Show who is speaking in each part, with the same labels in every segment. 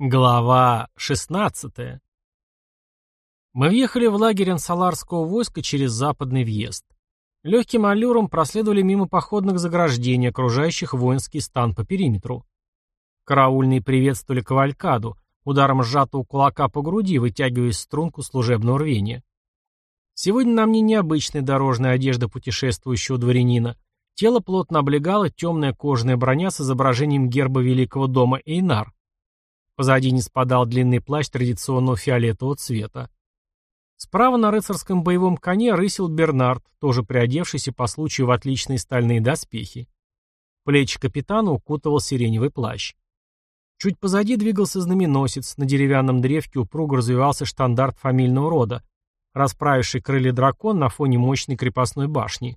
Speaker 1: Глава 16 Мы въехали в лагерь ансаларского войска через западный въезд. Легким аллюром проследовали мимо походных заграждений, окружающих воинский стан по периметру. Караульные приветствовали кавалькаду, ударом сжатого кулака по груди, вытягиваясь струнку служебного рвения. Сегодня нам не необычная дорожная одежда путешествующего дворянина. Тело плотно облегало темная кожаная броня с изображением герба великого дома Эйнар. Позади не спадал длинный плащ традиционного фиолетового цвета. Справа на рыцарском боевом коне рысил Бернард, тоже приодевшийся по случаю в отличные стальные доспехи. Плечи капитана укутывал сиреневый плащ. Чуть позади двигался знаменосец, на деревянном древке упруго развивался штандарт фамильного рода, расправивший крылья дракон на фоне мощной крепостной башни.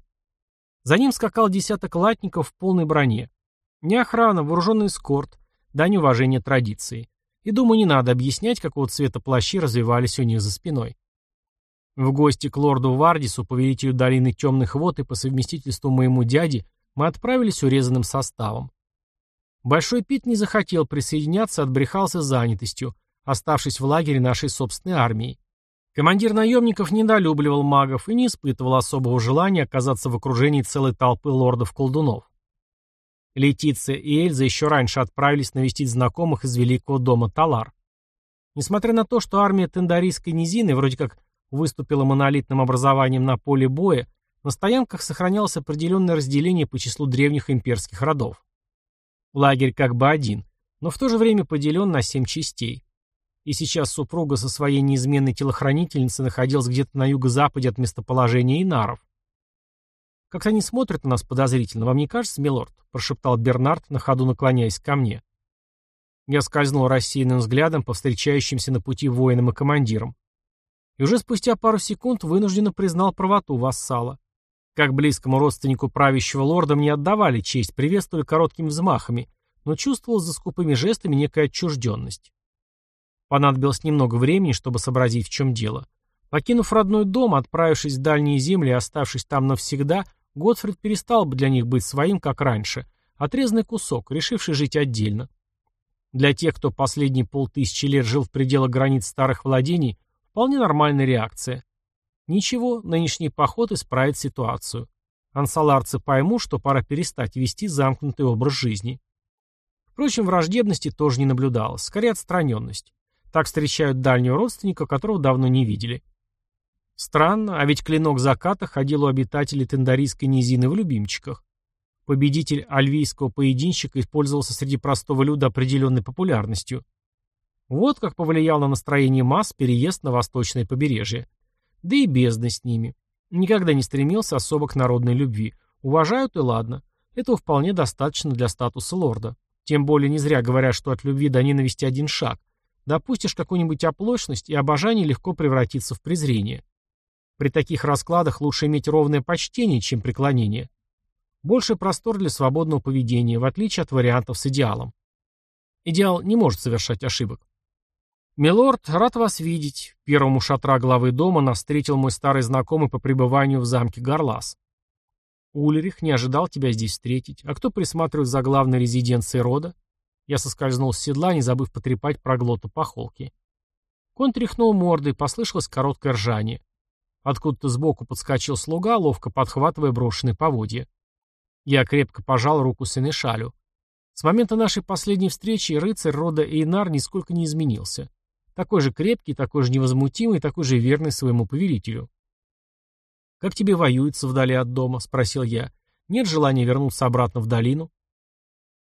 Speaker 1: За ним скакал десяток латников в полной броне. Не охрана, вооруженный эскорт, дань уважения традиции. И, думаю, не надо объяснять, какого цвета плащи развивались у них за спиной. В гости к лорду Вардису, повелителю долины темных вод и по совместительству моему дяде, мы отправились урезанным составом. Большой Пит не захотел присоединяться, отбрехался занятостью, оставшись в лагере нашей собственной армии. Командир наемников недолюбливал магов и не испытывал особого желания оказаться в окружении целой толпы лордов-колдунов. Летиция и Эльза еще раньше отправились навестить знакомых из Великого дома Талар. Несмотря на то, что армия Тендарийской низины вроде как выступила монолитным образованием на поле боя, на стоянках сохранялось определенное разделение по числу древних имперских родов. Лагерь как бы один, но в то же время поделен на семь частей. И сейчас супруга со своей неизменной телохранительницей находилась где-то на юго-западе от местоположения Инаров. «Как-то они смотрят на нас подозрительно, вам не кажется, милорд?» — прошептал Бернард, на ходу наклоняясь ко мне. Я скользнул рассеянным взглядом по встречающимся на пути воинам и командирам. И уже спустя пару секунд вынужденно признал правоту вассала. Как близкому родственнику правящего лорда мне отдавали честь, приветствовали короткими взмахами, но чувствовал за скупыми жестами некая отчужденность. Понадобилось немного времени, чтобы сообразить, в чем дело. Покинув родной дом, отправившись в дальние земли и оставшись там навсегда, Готфрид перестал бы для них быть своим, как раньше, отрезанный кусок, решивший жить отдельно. Для тех, кто последние полтысячи лет жил в пределах границ старых владений, вполне нормальная реакция. Ничего, нынешний поход исправит ситуацию. Ансаларцы поймут, что пора перестать вести замкнутый образ жизни. Впрочем, враждебности тоже не наблюдалось, скорее отстраненность. Так встречают дальнего родственника, которого давно не видели. Странно, а ведь клинок заката ходил у обитателей Тендарийской низины в любимчиках. Победитель альвийского поединщика использовался среди простого люда определенной популярностью. Вот как повлиял на настроение масс переезд на восточное побережье. Да и бездна с ними. Никогда не стремился особо к народной любви. Уважают и ладно. Этого вполне достаточно для статуса лорда. Тем более не зря говорят, что от любви до ненависти один шаг. Допустишь какую-нибудь оплошность, и обожание легко превратится в презрение. При таких раскладах лучше иметь ровное почтение, чем преклонение. Больше простор для свободного поведения, в отличие от вариантов с идеалом. Идеал не может совершать ошибок. «Милорд, рад вас видеть». Первому шатра главы дома нас встретил мой старый знакомый по пребыванию в замке Гарлас. «Ульрих не ожидал тебя здесь встретить. А кто присматривает за главной резиденцией рода?» Я соскользнул с седла, не забыв потрепать проглоту по холке. Конь тряхнул мордой, послышалось короткое ржание. Откуда-то сбоку подскочил слуга, ловко подхватывая брошенные поводья. Я крепко пожал руку Сенешалю. С момента нашей последней встречи рыцарь рода Эйнар нисколько не изменился. Такой же крепкий, такой же невозмутимый, такой же верный своему повелителю. «Как тебе воюется вдали от дома?» — спросил я. «Нет желания вернуться обратно в долину?»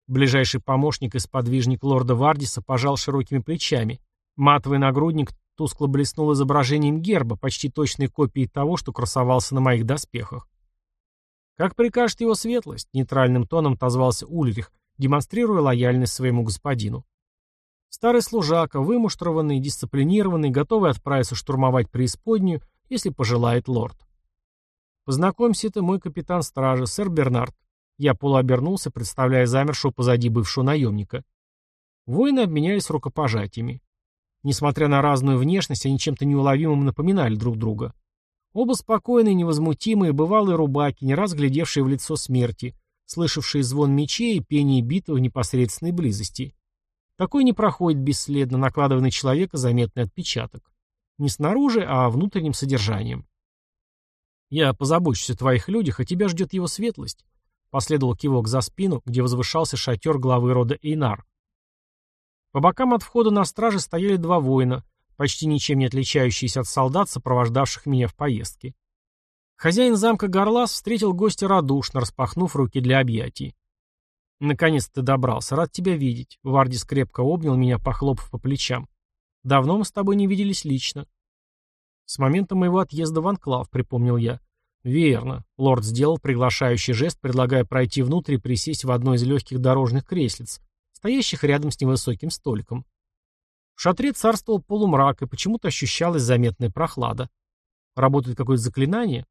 Speaker 1: Ближайший помощник и сподвижник лорда Вардиса пожал широкими плечами. Матовый нагрудник Тускло блеснул изображением герба, почти точной копией того, что красовался на моих доспехах. «Как прикажет его светлость», — нейтральным тоном отозвался Ульрих, демонстрируя лояльность своему господину. Старый служака, вымуштрованный, дисциплинированный, готовый отправиться штурмовать преисподнюю, если пожелает лорд. «Познакомься, это мой капитан стражи, сэр Бернард». Я полуобернулся, представляя замершего позади бывшего наемника. Воины обменялись рукопожатиями. Несмотря на разную внешность, они чем-то неуловимым напоминали друг друга. Оба спокойные, невозмутимые, бывалые рубаки, не раз глядевшие в лицо смерти, слышавшие звон мечей и пение битвы в непосредственной близости. Такой не проходит бесследно, накладывая на человека заметный отпечаток. Не снаружи, а внутренним содержанием. «Я позабочусь о твоих людях, а тебя ждет его светлость», последовал кивок за спину, где возвышался шатер главы рода Эйнар. По бокам от входа на страже стояли два воина, почти ничем не отличающиеся от солдат, сопровождавших меня в поездке. Хозяин замка Горлас встретил гостя радушно, распахнув руки для объятий. «Наконец ты добрался. Рад тебя видеть». Вардис крепко обнял меня, похлопав по плечам. «Давно мы с тобой не виделись лично». «С момента моего отъезда в Анклав», — припомнил я. «Верно». Лорд сделал приглашающий жест, предлагая пройти внутрь и присесть в одно из легких дорожных креслиц, стоящих рядом с невысоким столиком. В шатре царствовал полумрак, и почему-то ощущалась заметная прохлада. Работает какое-то заклинание?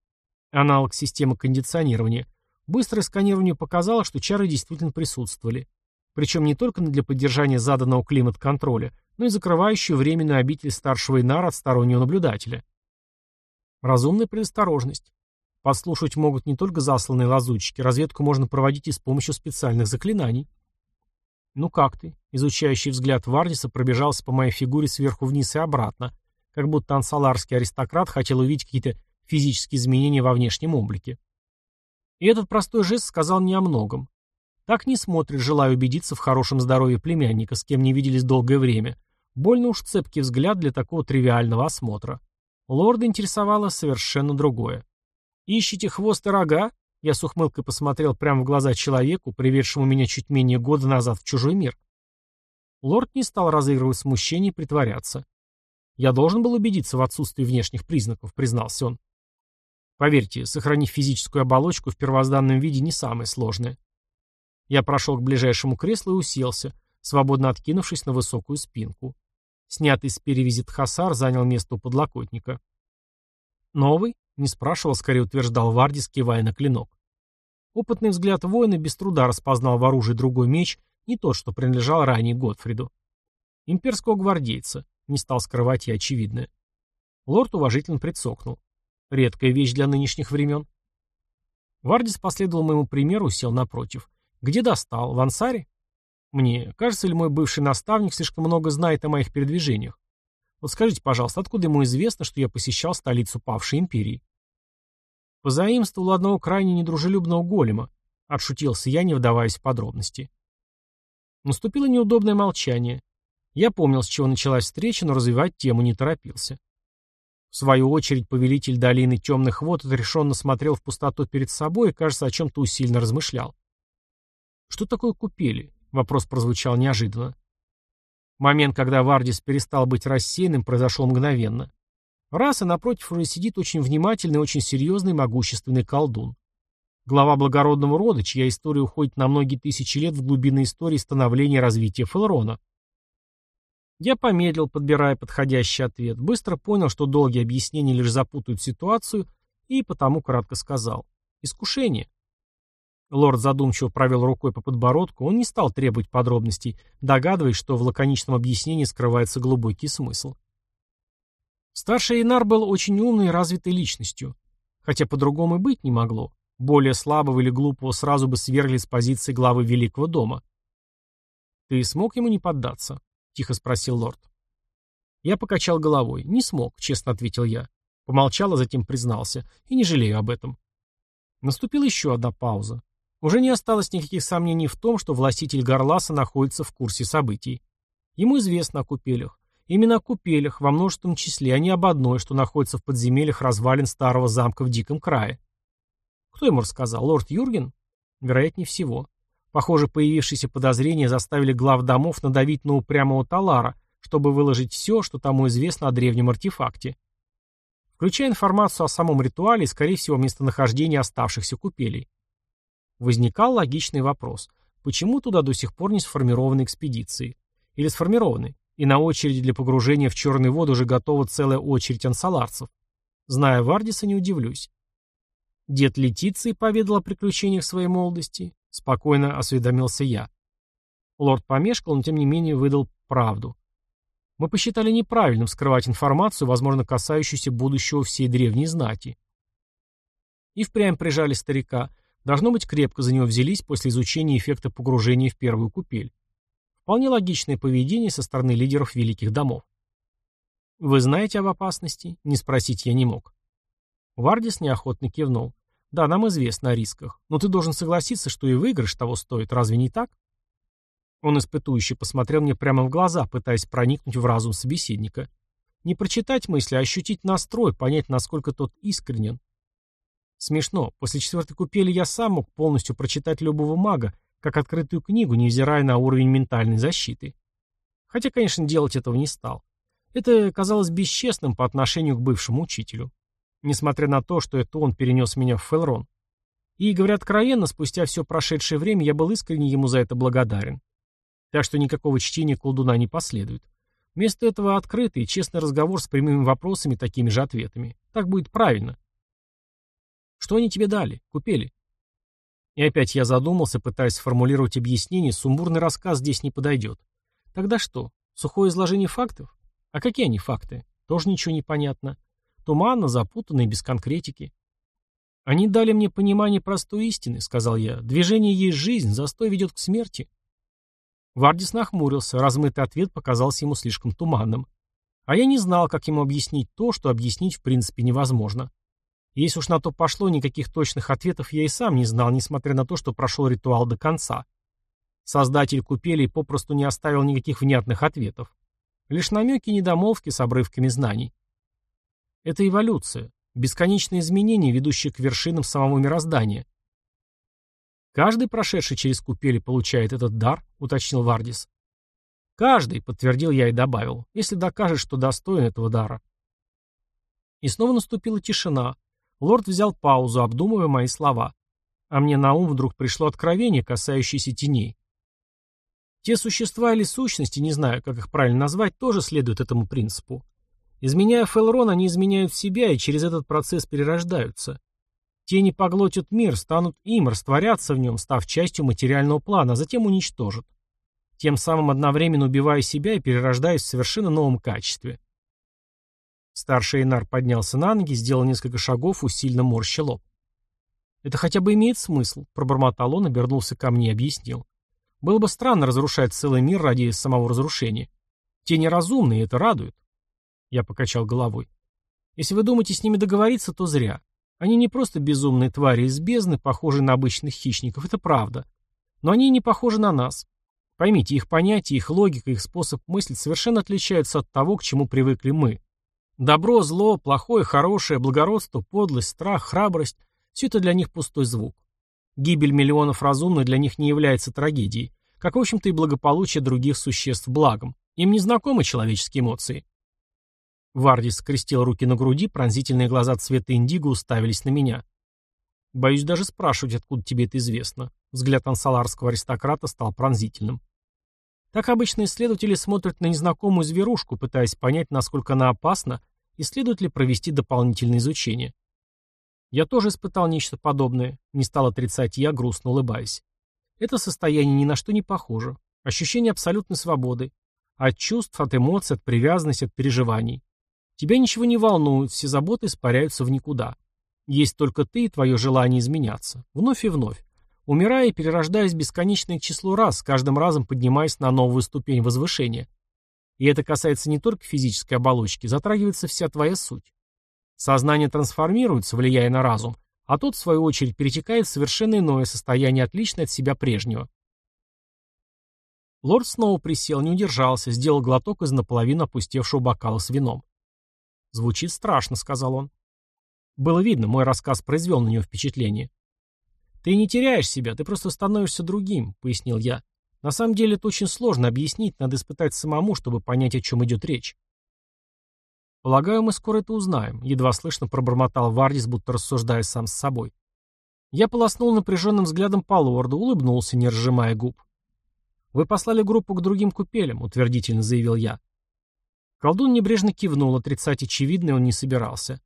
Speaker 1: Аналог системы кондиционирования. Быстрое сканирование показало, что чары действительно присутствовали. Причем не только для поддержания заданного климат-контроля, но и закрывающую временную обитель старшего Инара от стороннего наблюдателя. Разумная предосторожность. Подслушивать могут не только засланные лазутчики, разведку можно проводить и с помощью специальных заклинаний. «Ну как ты?» Изучающий взгляд Вардиса пробежался по моей фигуре сверху вниз и обратно, как будто ансаларский аристократ хотел увидеть какие-то физические изменения во внешнем облике. И этот простой жест сказал не о многом. Так не смотрит, желая убедиться в хорошем здоровье племянника, с кем не виделись долгое время. Больно уж цепкий взгляд для такого тривиального осмотра. Лорда интересовало совершенно другое. «Ищите хвост и рога?» Я с ухмылкой посмотрел прямо в глаза человеку, приведшему меня чуть менее года назад в чужой мир. Лорд не стал разыгрывать смущение и притворяться. «Я должен был убедиться в отсутствии внешних признаков», — признался он. Поверьте, сохранить физическую оболочку в первозданном виде не самое сложное. Я прошел к ближайшему креслу и уселся, свободно откинувшись на высокую спинку. Снятый с перевязи Тхасар занял место у подлокотника. «Новый?» — не спрашивал, скорее утверждал Вардис, кивая на клинок. Опытный взгляд воина без труда распознал в оружии другой меч, не тот, что принадлежал ранее Готфриду. Имперского гвардейца, не стал скрывать я очевидное. Лорд уважительно прицокнул. Редкая вещь для нынешних времен. Вардис последовал моему примеру, сел напротив. Где достал? В ансаре? Мне кажется ли мой бывший наставник слишком много знает о моих передвижениях? Вот скажите, пожалуйста, откуда ему известно, что я посещал столицу павшей империи? Позаимствовал одного крайне недружелюбного голема. Отшутился я, не вдаваясь в подробности. Наступило неудобное молчание. Я помнил, с чего началась встреча, но развивать тему не торопился. В свою очередь, повелитель долины темных вод отрешенно смотрел в пустоту перед собой и, кажется, о чем-то усиленно размышлял. «Что такое купели?» — вопрос прозвучал неожиданно. Момент, когда Вардис перестал быть рассеянным, произошел мгновенно. Раз, и напротив уже сидит очень внимательный, очень серьезный, могущественный колдун. Глава благородного рода, чья история уходит на многие тысячи лет в глубины истории становления и развития Фелрона. Я помедлил, подбирая подходящий ответ, быстро понял, что долгие объяснения лишь запутают ситуацию, и потому кратко сказал. Искушение. Лорд задумчиво провел рукой по подбородку, он не стал требовать подробностей, догадываясь, что в лаконичном объяснении скрывается глубокий смысл. Старший Инар был очень умной и развитой личностью, хотя по-другому и быть не могло. Более слабого или глупого сразу бы свергли с позиции главы Великого дома. Ты смог ему не поддаться? тихо спросил лорд. Я покачал головой. Не смог, честно ответил я. Помолчал, а затем признался. И не жалею об этом. Наступила еще одна пауза. Уже не осталось никаких сомнений в том, что властитель Гарласа находится в курсе событий. Ему известно о купелях. Именно о купелях, во множественном числе, а не об одной, что находится в подземельях развалин старого замка в Диком крае. Кто ему рассказал? Лорд Юрген? Вероятнее всего. Похоже, появившиеся подозрения заставили глав домов надавить на упрямого Талара, чтобы выложить все, что тому известно о древнем артефакте. Включая информацию о самом ритуале и, скорее всего, местонахождении оставшихся купелей. Возникал логичный вопрос. Почему туда до сих пор не сформированы экспедиции? Или сформированы? И на очереди для погружения в черную воду уже готова целая очередь ансаларцев. Зная Вардиса, не удивлюсь. Дед Летиции поведал о приключениях своей молодости. Спокойно осведомился я. Лорд помешкал, но тем не менее выдал правду. Мы посчитали неправильным скрывать информацию, возможно, касающуюся будущего всей древней знати. И впрямь прижали старика. Должно быть, крепко за него взялись после изучения эффекта погружения в первую купель. Вполне логичное поведение со стороны лидеров великих домов. «Вы знаете об опасности?» Не спросить я не мог. Вардис неохотно кивнул. «Да, нам известно о рисках. Но ты должен согласиться, что и выигрыш того стоит. Разве не так?» Он испытующе посмотрел мне прямо в глаза, пытаясь проникнуть в разум собеседника. Не прочитать мысли, а ощутить настрой, понять, насколько тот искренен. Смешно. После четвертой купели я сам мог полностью прочитать любого мага, как открытую книгу, невзирая на уровень ментальной защиты. Хотя, конечно, делать этого не стал. Это казалось бесчестным по отношению к бывшему учителю. Несмотря на то, что это он перенес меня в Фелрон. И, говоря откровенно, спустя все прошедшее время я был искренне ему за это благодарен. Так что никакого чтения колдуна не последует. Вместо этого открытый и честный разговор с прямыми вопросами, такими же ответами. Так будет правильно. Что они тебе дали? Купили? И опять я задумался, пытаясь сформулировать объяснение, сумбурный рассказ здесь не подойдет. Тогда что? Сухое изложение фактов? А какие они факты? Тоже ничего не понятно. Туманно, запутанно и без конкретики. Они дали мне понимание простой истины, сказал я. Движение есть жизнь, застой ведет к смерти. Вардис нахмурился, размытый ответ показался ему слишком туманным. А я не знал, как ему объяснить то, что объяснить в принципе невозможно. Если уж на то пошло, никаких точных ответов я и сам не знал, несмотря на то, что прошел ритуал до конца. Создатель купелей попросту не оставил никаких внятных ответов. Лишь намеки и недомолвки с обрывками знаний. Это эволюция, бесконечные изменения, ведущие к вершинам самого мироздания. «Каждый, прошедший через купели, получает этот дар», — уточнил Вардис. «Каждый», — подтвердил я и добавил, — «если докажешь, что достоин этого дара». И снова наступила тишина, Лорд взял паузу, обдумывая мои слова. А мне на ум вдруг пришло откровение, касающееся теней. Те существа или сущности, не знаю, как их правильно назвать, тоже следуют этому принципу. Изменяя Фелрон, они изменяют себя и через этот процесс перерождаются. Тени поглотят мир, станут им, растворятся в нем, став частью материального плана, а затем уничтожат. Тем самым одновременно убивая себя и перерождаясь в совершенно новом качестве. Старший Эйнар поднялся на ноги, сделал несколько шагов, усиленно морща лоб. «Это хотя бы имеет смысл», — пробормотал он, обернулся ко мне и объяснил. «Было бы странно разрушать целый мир ради самого разрушения. Те неразумные, это радует». Я покачал головой. «Если вы думаете с ними договориться, то зря. Они не просто безумные твари из бездны, похожие на обычных хищников, это правда. Но они не похожи на нас. Поймите, их понятия, их логика, их способ мыслить совершенно отличаются от того, к чему привыкли мы. Добро, зло, плохое, хорошее, благородство, подлость, страх, храбрость – все это для них пустой звук. Гибель миллионов разумных для них не является трагедией, как, в общем-то, и благополучие других существ благом. Им не знакомы человеческие эмоции. Вардис скрестил руки на груди, пронзительные глаза цвета индиго уставились на меня. Боюсь даже спрашивать, откуда тебе это известно. Взгляд ансаларского аристократа стал пронзительным. Так обычно исследователи смотрят на незнакомую зверушку, пытаясь понять, насколько она опасна, и следует ли провести дополнительное изучение. Я тоже испытал нечто подобное, не стал отрицать я, грустно улыбаясь. Это состояние ни на что не похоже. Ощущение абсолютной свободы. От чувств, от эмоций, от привязанности, от переживаний. Тебя ничего не волнует, все заботы испаряются в никуда. Есть только ты и твое желание изменяться. Вновь и вновь умирая и перерождаясь бесконечное число раз, каждым разом поднимаясь на новую ступень возвышения. И это касается не только физической оболочки, затрагивается вся твоя суть. Сознание трансформируется, влияя на разум, а тот, в свою очередь, перетекает в совершенно иное состояние, отличное от себя прежнего. Лорд снова присел, не удержался, сделал глоток из наполовину опустевшего бокала с вином. «Звучит страшно», — сказал он. Было видно, мой рассказ произвел на него впечатление. «Ты не теряешь себя, ты просто становишься другим», — пояснил я. «На самом деле это очень сложно объяснить, надо испытать самому, чтобы понять, о чем идет речь». «Полагаю, мы скоро это узнаем», — едва слышно пробормотал Вардис, будто рассуждая сам с собой. Я полоснул напряженным взглядом по лорду, улыбнулся, не разжимая губ. «Вы послали группу к другим купелям», — утвердительно заявил я. Колдун небрежно кивнул, отрицать очевидное он не собирался.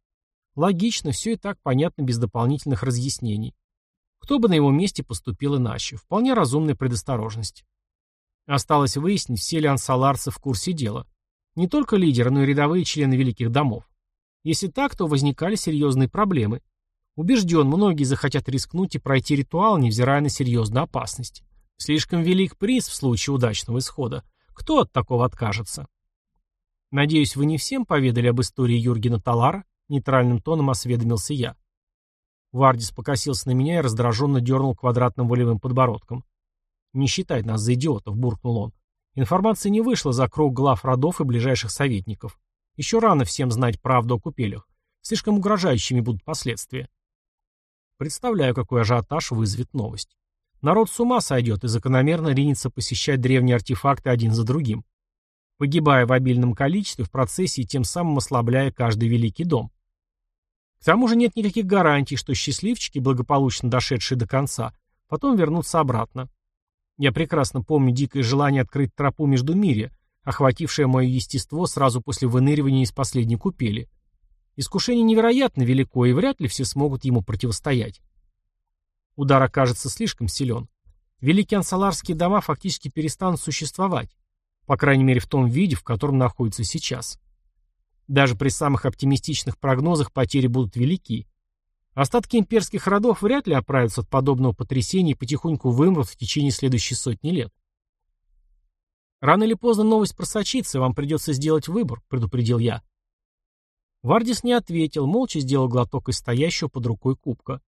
Speaker 1: Логично, все и так понятно без дополнительных разъяснений. Кто бы на его месте поступил иначе? Вполне разумная предосторожность. Осталось выяснить, все ли ансаларцы в курсе дела. Не только лидеры, но и рядовые члены великих домов. Если так, то возникали серьезные проблемы. Убежден, многие захотят рискнуть и пройти ритуал, невзирая на серьезную опасность. Слишком велик приз в случае удачного исхода. Кто от такого откажется? Надеюсь, вы не всем поведали об истории Юргена Талара? Нейтральным тоном осведомился я. Вардис покосился на меня и раздраженно дернул квадратным волевым подбородком. «Не считай нас за идиотов», — буркнул он. «Информация не вышла за круг глав родов и ближайших советников. Еще рано всем знать правду о купелях. Слишком угрожающими будут последствия». Представляю, какой ажиотаж вызовет новость. Народ с ума сойдет и закономерно ринется посещать древние артефакты один за другим, погибая в обильном количестве в процессе и тем самым ослабляя каждый великий дом. К тому же нет никаких гарантий, что счастливчики, благополучно дошедшие до конца, потом вернутся обратно. Я прекрасно помню дикое желание открыть тропу между мире, охватившее мое естество сразу после выныривания из последней купели. Искушение невероятно велико, и вряд ли все смогут ему противостоять. Удар окажется слишком силен. Великие ансаларские дома фактически перестанут существовать, по крайней мере в том виде, в котором находятся сейчас. Даже при самых оптимистичных прогнозах потери будут велики. Остатки имперских родов вряд ли оправятся от подобного потрясения и потихоньку вымрут в течение следующей сотни лет. «Рано или поздно новость просочится, вам придется сделать выбор», — предупредил я. Вардис не ответил, молча сделал глоток из стоящего под рукой кубка.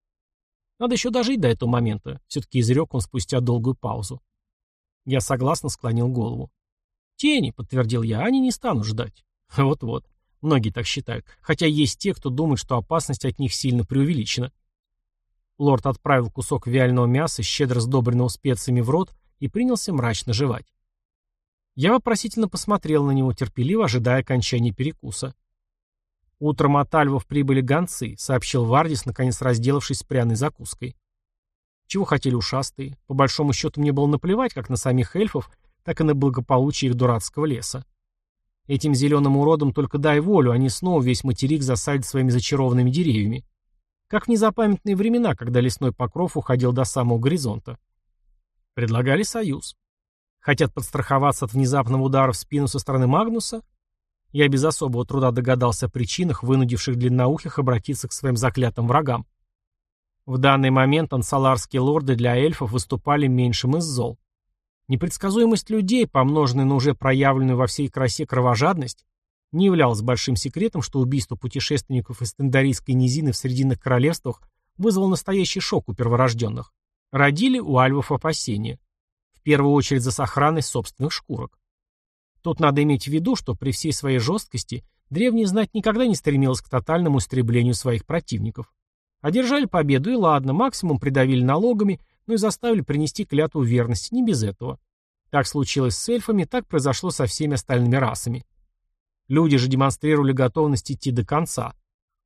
Speaker 1: «Надо еще дожить до этого момента», — все-таки изрек он спустя долгую паузу. Я согласно склонил голову. «Тени», — подтвердил я, — «они не станут ждать». Вот-вот. Многие так считают, хотя есть те, кто думает, что опасность от них сильно преувеличена. Лорд отправил кусок вяленого мяса, щедро сдобренного специями, в рот и принялся мрачно жевать. Я вопросительно посмотрел на него, терпеливо ожидая окончания перекуса. «Утром от Альвов прибыли гонцы», — сообщил Вардис, наконец разделавшись с пряной закуской. Чего хотели ушастые? По большому счету мне было наплевать как на самих эльфов, так и на благополучие их дурацкого леса. Этим зеленым уродам только дай волю, они снова весь материк засадят своими зачарованными деревьями. Как в незапамятные времена, когда лесной покров уходил до самого горизонта. Предлагали союз. Хотят подстраховаться от внезапного удара в спину со стороны Магнуса? Я без особого труда догадался о причинах, вынудивших длинноухих обратиться к своим заклятым врагам. В данный момент ансаларские лорды для эльфов выступали меньшим из зол. Непредсказуемость людей, помноженная на уже проявленную во всей красе кровожадность, не являлась большим секретом, что убийство путешественников из Тендарийской низины в Срединных Королевствах вызвало настоящий шок у перворожденных. Родили у альвов опасения. В первую очередь за сохранность собственных шкурок. Тут надо иметь в виду, что при всей своей жесткости древняя знать никогда не стремилась к тотальному истреблению своих противников. Одержали победу и ладно, максимум придавили налогами, но и заставили принести клятву верности, не без этого. Так случилось с эльфами, так произошло со всеми остальными расами. Люди же демонстрировали готовность идти до конца.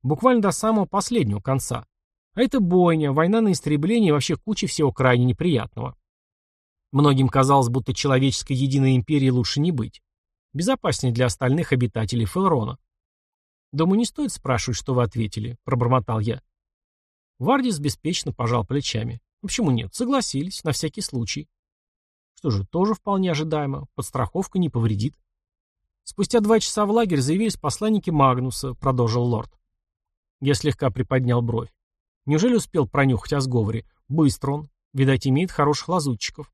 Speaker 1: Буквально до самого последнего конца. А это бойня, война на истребление и вообще куча всего крайне неприятного. Многим казалось, будто человеческой единой империи лучше не быть. Безопаснее для остальных обитателей Фелрона. «Думаю, не стоит спрашивать, что вы ответили», — пробормотал я. Вардис беспечно пожал плечами. Почему нет? Согласились, на всякий случай. Что же, тоже вполне ожидаемо. Подстраховка не повредит. Спустя два часа в лагерь заявились посланники Магнуса, продолжил лорд. Я слегка приподнял бровь. Неужели успел пронюхать о сговоре? Быстро он. Видать, имеет хороших лазутчиков.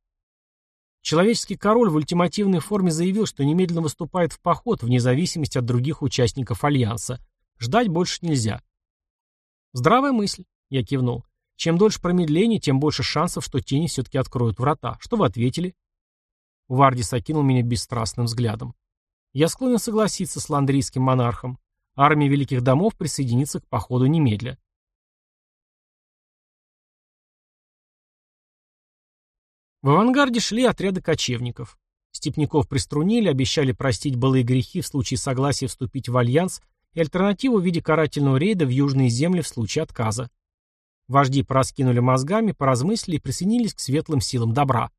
Speaker 1: Человеческий король в ультимативной форме заявил, что немедленно выступает в поход, вне зависимости от других участников Альянса. Ждать больше нельзя. Здравая мысль, я кивнул. Чем дольше промедление, тем больше шансов, что тени все-таки откроют врата. Что вы ответили? Вардис окинул меня бесстрастным взглядом. Я склонен согласиться с ландрийским монархом. Армия великих домов присоединится к походу немедля. В авангарде шли отряды кочевников. Степняков приструнили, обещали простить былые грехи в случае согласия вступить в альянс и альтернативу в виде карательного рейда в южные земли в случае отказа. Вожди пораскинули мозгами, поразмыслили и присоединились к светлым силам добра.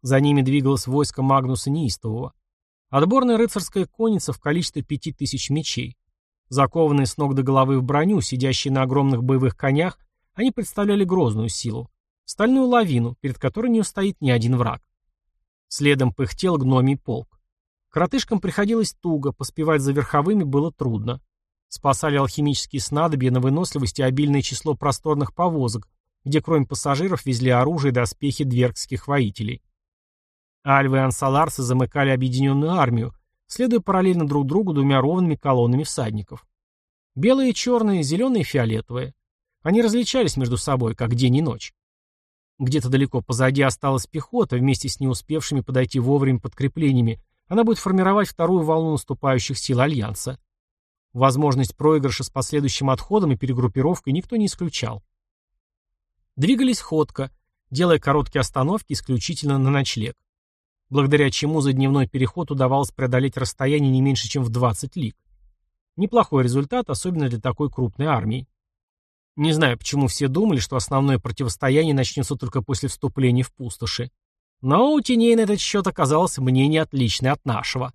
Speaker 1: За ними двигалось войско Магнуса Неистового. Отборная рыцарская конница в количестве пяти тысяч мечей. Закованные с ног до головы в броню, сидящие на огромных боевых конях, они представляли грозную силу. Стальную лавину, перед которой не устоит ни один враг. Следом пыхтел гномий полк. Коротышкам приходилось туго, поспевать за верховыми было трудно. Спасали алхимические снадобья на выносливость и обильное число просторных повозок, где кроме пассажиров везли оружие и доспехи двергских воителей. Альвы и ансаларцы замыкали объединенную армию, следуя параллельно друг другу двумя ровными колоннами всадников. Белые и черные, зеленые и фиолетовые. Они различались между собой, как день и ночь. Где-то далеко позади осталась пехота, вместе с не успевшими подойти вовремя подкреплениями. Она будет формировать вторую волну наступающих сил Альянса. Возможность проигрыша с последующим отходом и перегруппировкой никто не исключал. Двигались ходко, делая короткие остановки исключительно на ночлег. Благодаря чему за дневной переход удавалось преодолеть расстояние не меньше, чем в 20 лиг. Неплохой результат, особенно для такой крупной армии. Не знаю, почему все думали, что основное противостояние начнется только после вступления в пустоши. Но у теней на этот счет оказалось мнение отличное от нашего.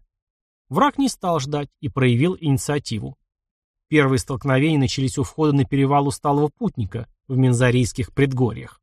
Speaker 1: Враг не стал ждать и проявил инициативу. Первые столкновения начались у входа на перевал усталого путника в Мензарийских предгорьях.